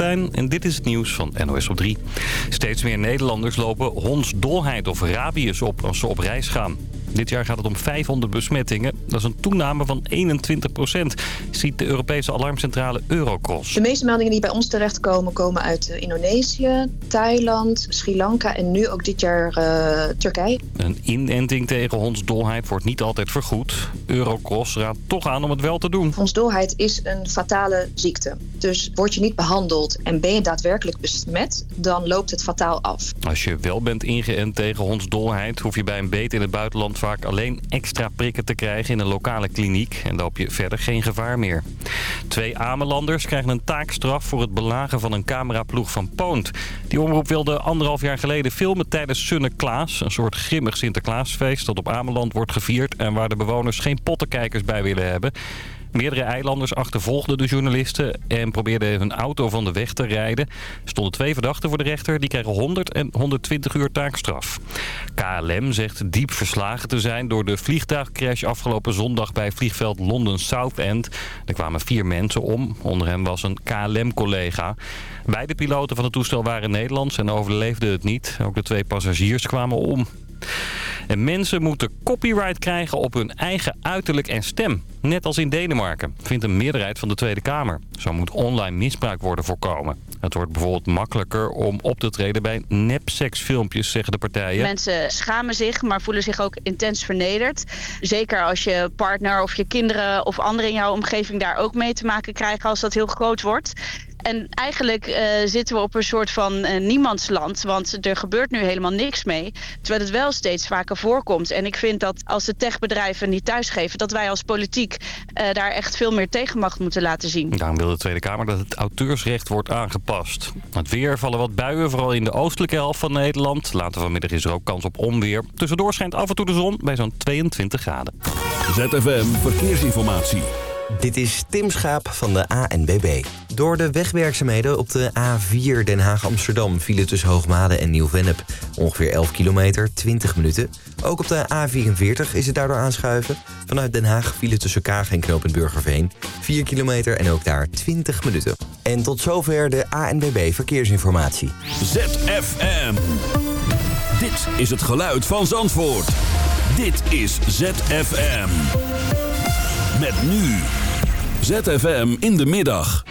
En dit is het nieuws van NOS op 3. Steeds meer Nederlanders lopen hondsdolheid of rabies op als ze op reis gaan. Dit jaar gaat het om 500 besmettingen. Dat is een toename van 21 procent, ziet de Europese alarmcentrale Eurocross. De meeste meldingen die bij ons terechtkomen komen uit eh, Indonesië, Thailand, Sri Lanka en nu ook dit jaar uh, Turkije. Een inenting tegen hondsdolheid wordt niet altijd vergoed. Eurocross raadt toch aan om het wel te doen. Hondsdolheid is een fatale ziekte. Dus word je niet behandeld en ben je daadwerkelijk besmet, dan loopt het fataal af. Als je wel bent ingeënt tegen hondsdolheid, hoef je bij een beet in het buitenland vaak alleen extra prikken te krijgen in een lokale kliniek. En loop je verder geen gevaar meer. Twee Amelanders krijgen een taakstraf voor het belagen van een cameraploeg van Poont. Die omroep wilde anderhalf jaar geleden filmen tijdens Sunne Klaas. Een soort grimmig Sinterklaasfeest dat op Ameland wordt gevierd... en waar de bewoners geen pottenkijkers bij willen hebben. Meerdere eilanders achtervolgden de journalisten en probeerden hun auto van de weg te rijden. Er stonden twee verdachten voor de rechter. Die kregen 100 en 120 uur taakstraf. KLM zegt diep verslagen te zijn door de vliegtuigcrash afgelopen zondag bij vliegveld London Southend. Er kwamen vier mensen om. Onder hen was een KLM-collega. Beide piloten van het toestel waren Nederlands en overleefden het niet. Ook de twee passagiers kwamen om. En mensen moeten copyright krijgen op hun eigen uiterlijk en stem. Net als in Denemarken, vindt een meerderheid van de Tweede Kamer. Zo moet online misbruik worden voorkomen. Het wordt bijvoorbeeld makkelijker om op te treden bij nepseksfilmpjes, zeggen de partijen. Mensen schamen zich, maar voelen zich ook intens vernederd. Zeker als je partner of je kinderen of anderen in jouw omgeving daar ook mee te maken krijgen als dat heel groot wordt. En eigenlijk uh, zitten we op een soort van uh, niemandsland. Want er gebeurt nu helemaal niks mee. Terwijl het wel steeds vaker voorkomt. En ik vind dat als de techbedrijven niet thuisgeven... dat wij als politiek uh, daar echt veel meer tegenmacht moeten laten zien. Daarom wil de Tweede Kamer dat het auteursrecht wordt aangepast. Het weer vallen wat buien, vooral in de oostelijke helft van Nederland. Later vanmiddag is er ook kans op onweer. Tussendoor schijnt af en toe de zon bij zo'n 22 graden. ZFM Verkeersinformatie. Dit is Tim Schaap van de ANBB. Door de wegwerkzaamheden op de A4 Den Haag-Amsterdam... vielen tussen Hoogmade en Nieuw-Vennep ongeveer 11 kilometer, 20 minuten. Ook op de A44 is het daardoor aanschuiven. Vanuit Den Haag vielen tussen Kaag en Knoop en Burgerveen 4 kilometer en ook daar 20 minuten. En tot zover de ANBB Verkeersinformatie. ZFM. Dit is het geluid van Zandvoort. Dit is ZFM. Met nu ZFM in de middag.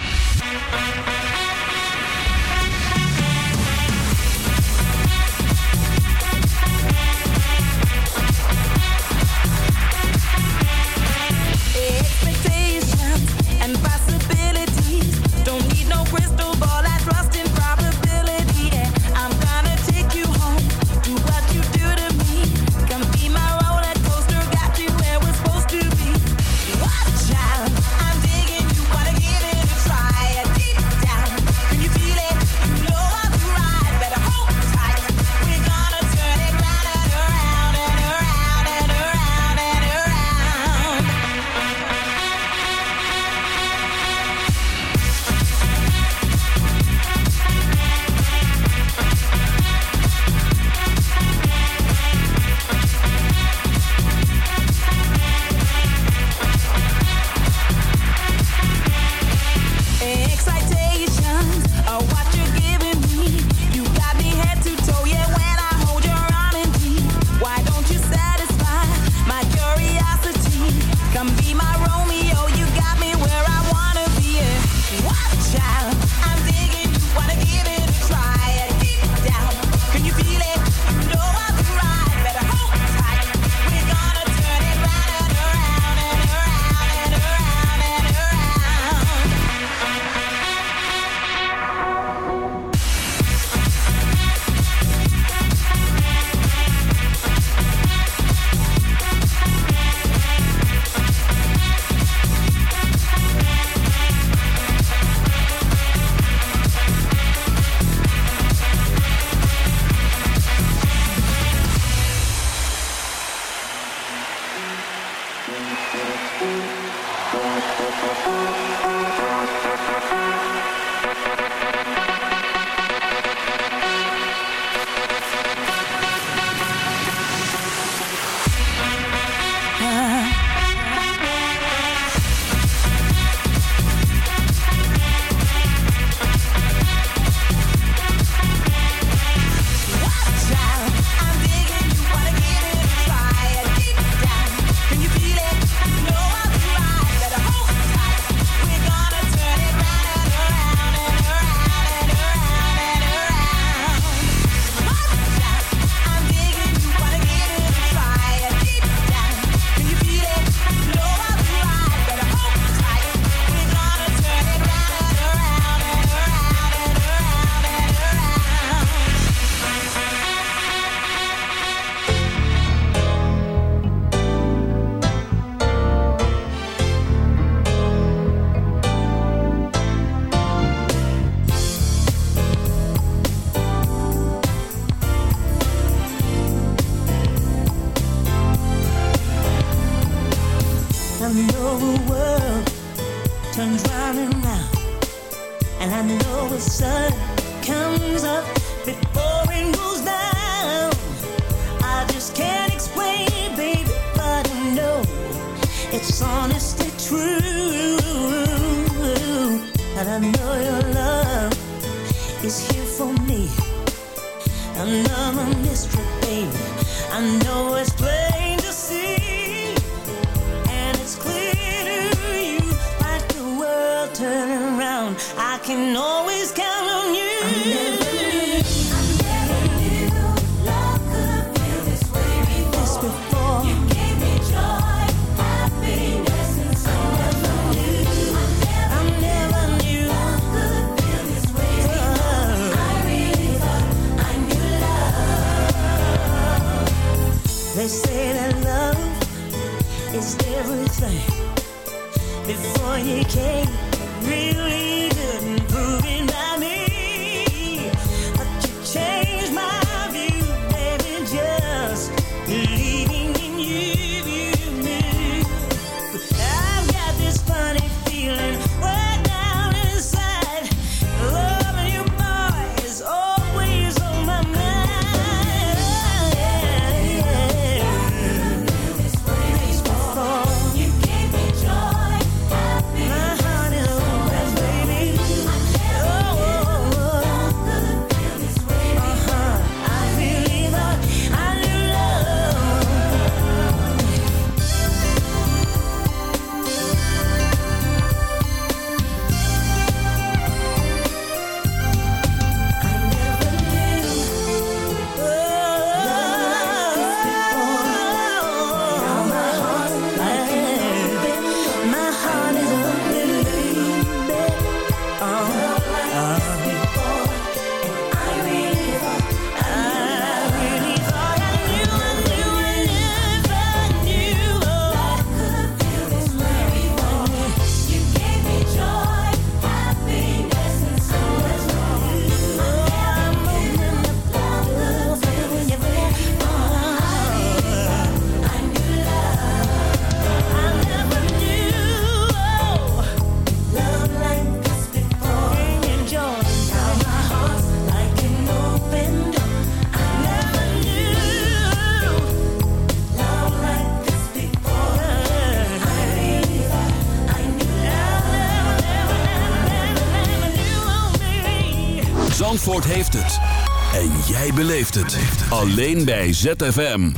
Alleen bij ZFM.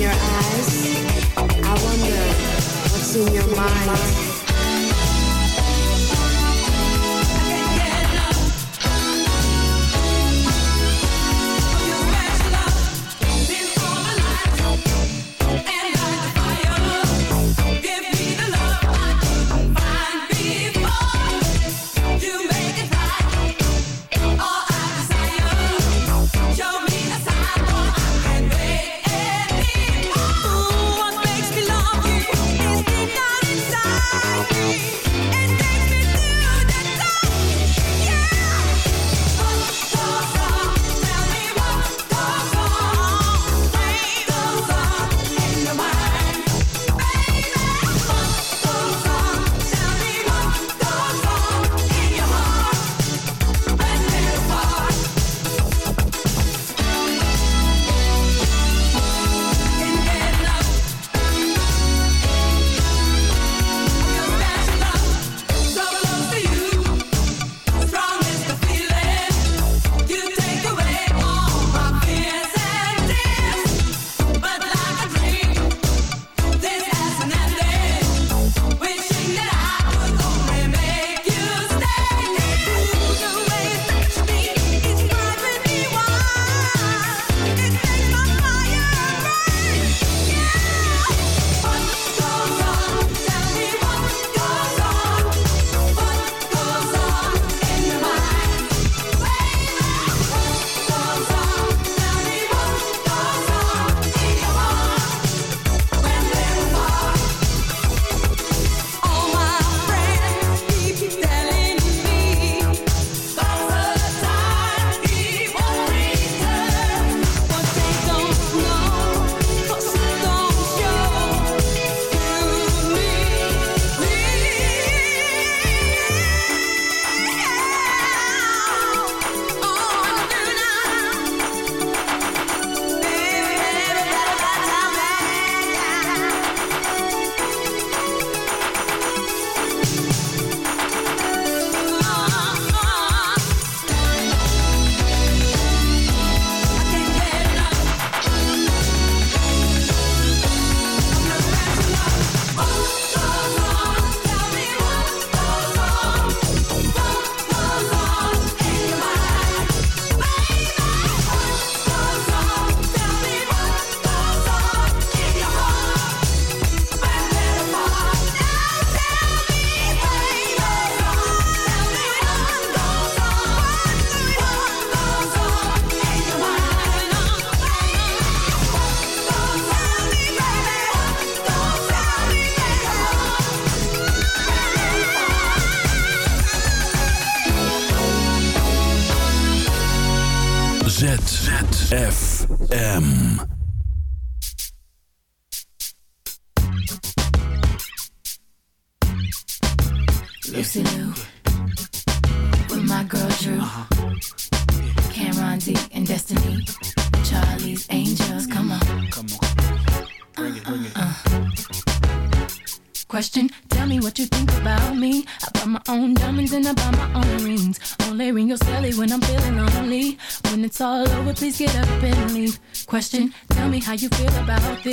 your eyes, I wonder what's in your mind.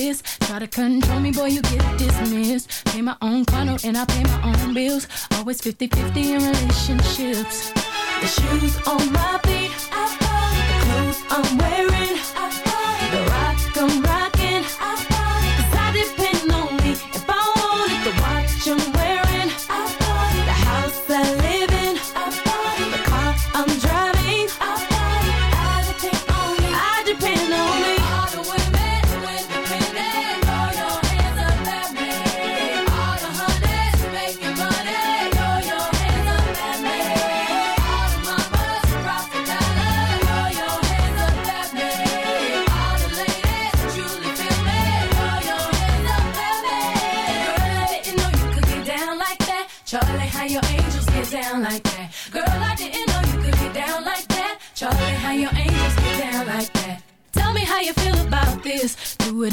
this. Try to control me, boy, you get dismissed. Pay my own funnel and I pay my own bills. Always 50 50 in relationships. The shoes on my feet, I follow the clothes I'm wearing.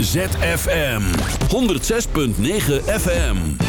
ZFM 106.9 FM.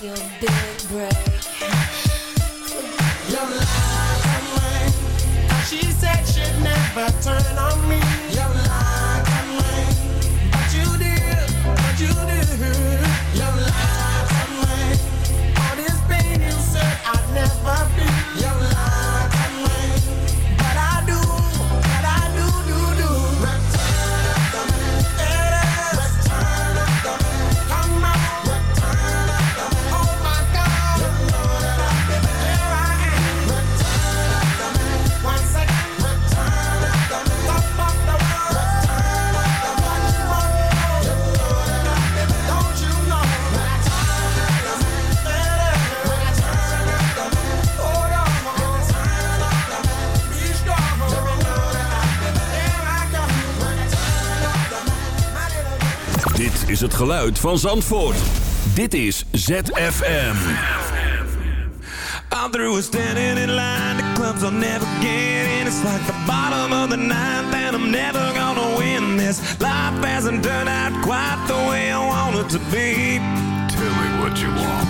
She said she'd never turn on me. Is het geluid van Zandvoort. Dit is ZFM. I'm through with standing in line. The clubs I'll never get in. It's like the bottom of the ninth, and I'm never gonna win this. Life hasn't turned out quite the way I want it to be. Tell me what you want.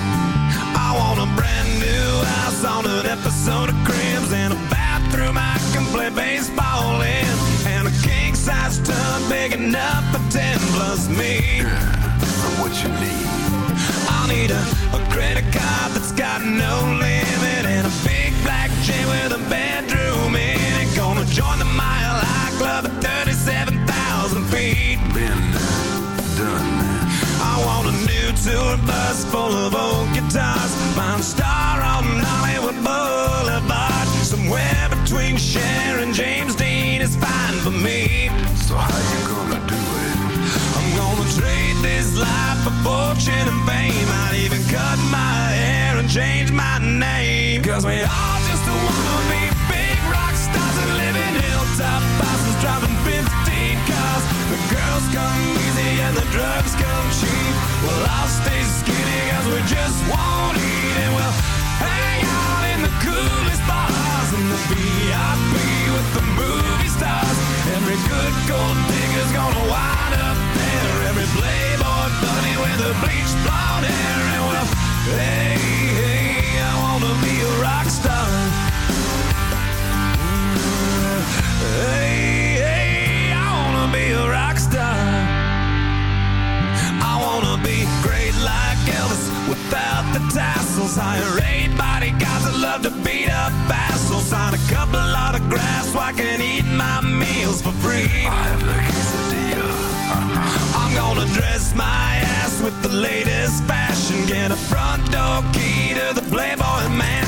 I want a brand new house on an episode of Cribs and a bathroom I can play baseball in, size tub big enough for ten plus me. What you need? I'll need a, a credit card that's got no limit and a big black chain with a bedroom in it. Gonna join the Mile High Club at 37,000 feet. Been done. I want a new tour bus full of old guitars. Find a star on Hollywood Boulevard. Somewhere between Cher and James bleached blonde hair. And living hilltop houses, driving fancy cars. the girls come easy and the drugs go cheap well, hey, hey, the tassels. I hear anybody guys I love to beat up vassals on a couple of grass where I can eat my meals for free. I'm gonna dress my ass with the latest fashion. Get a front door key to the Playboy mansion.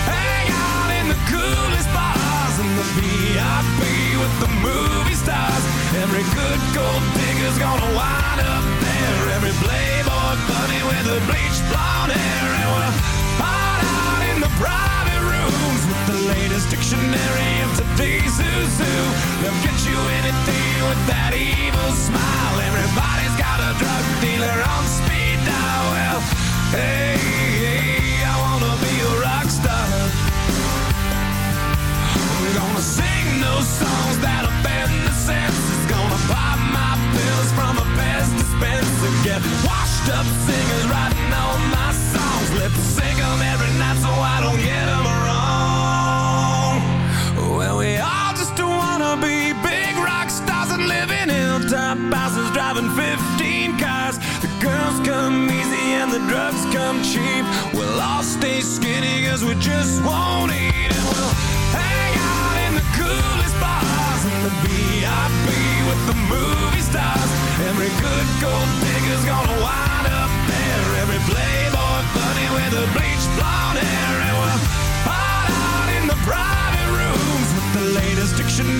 the coolest bars in the VIP with the movie stars. Every good gold digger's gonna wind up there. Every playboy bunny with a bleached blonde hair. And we'll hide out in the private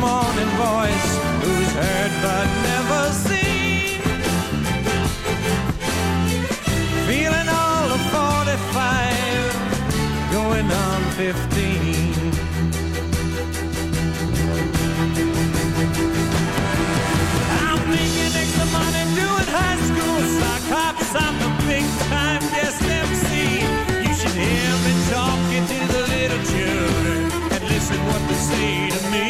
Morning voice, who's heard but never seen. Feeling all of 45, going on 15. I'm making extra money doing high school. I'm a big time guest MC. You should hear me talking to the little and listen what they say to me.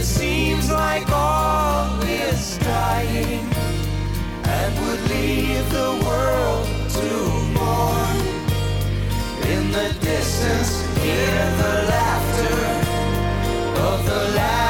it seems like all is dying and would leave the world to mourn. In the distance, hear the laughter of the last.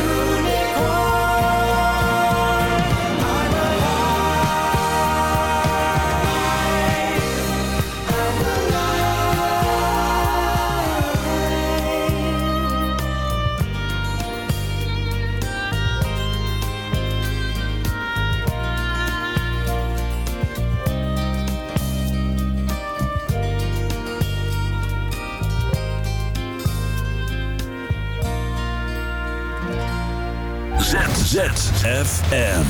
ZZFM.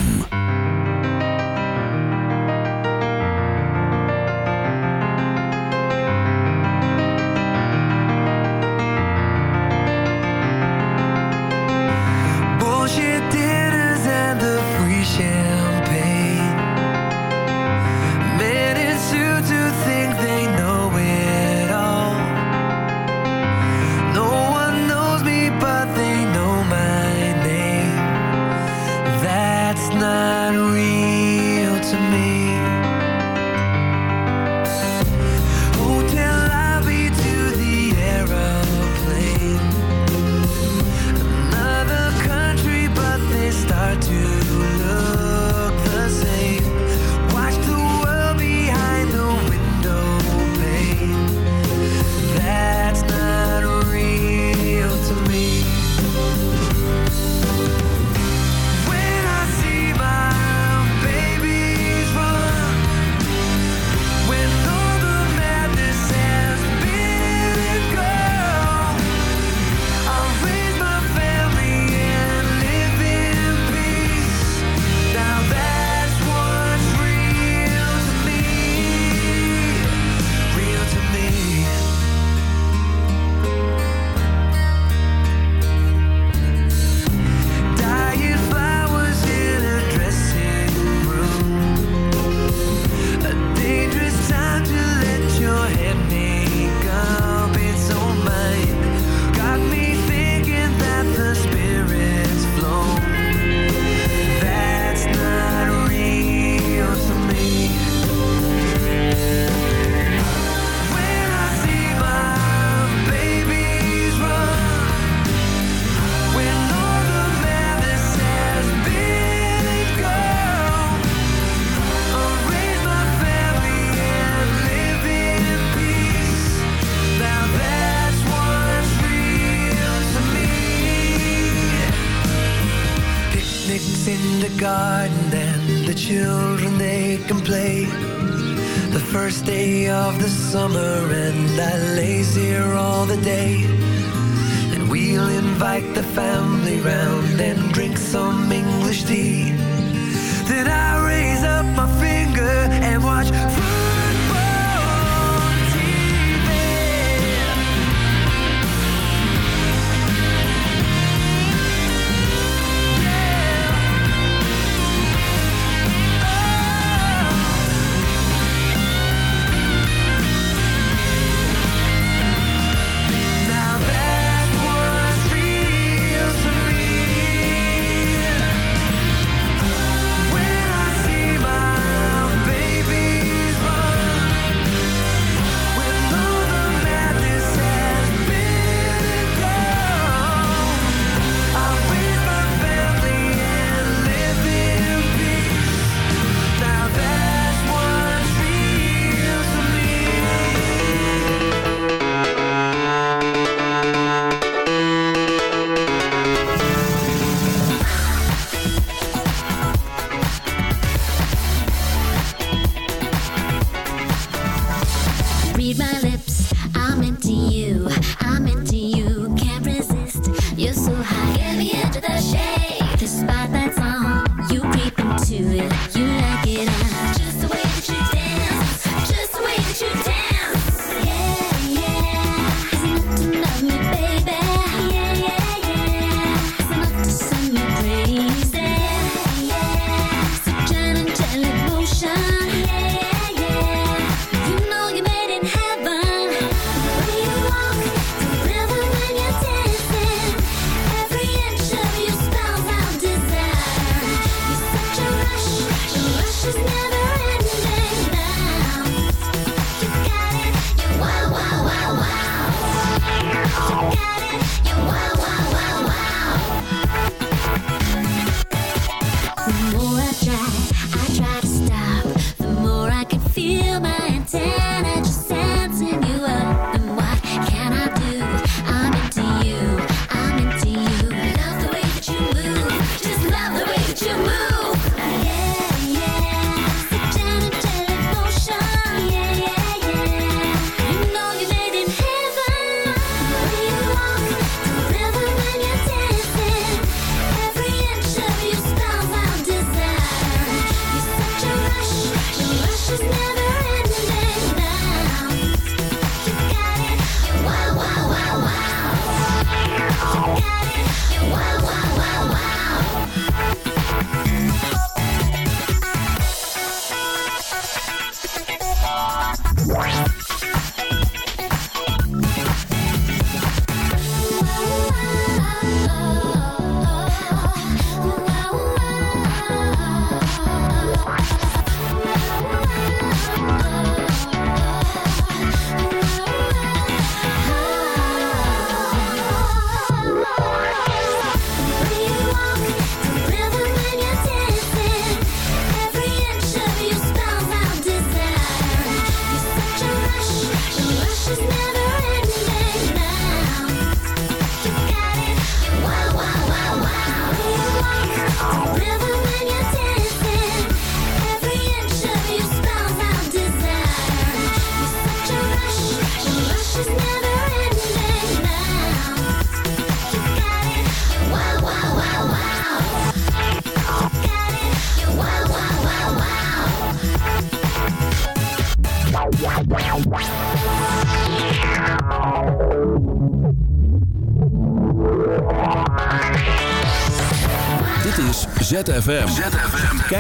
You're so high, Give me into the shade.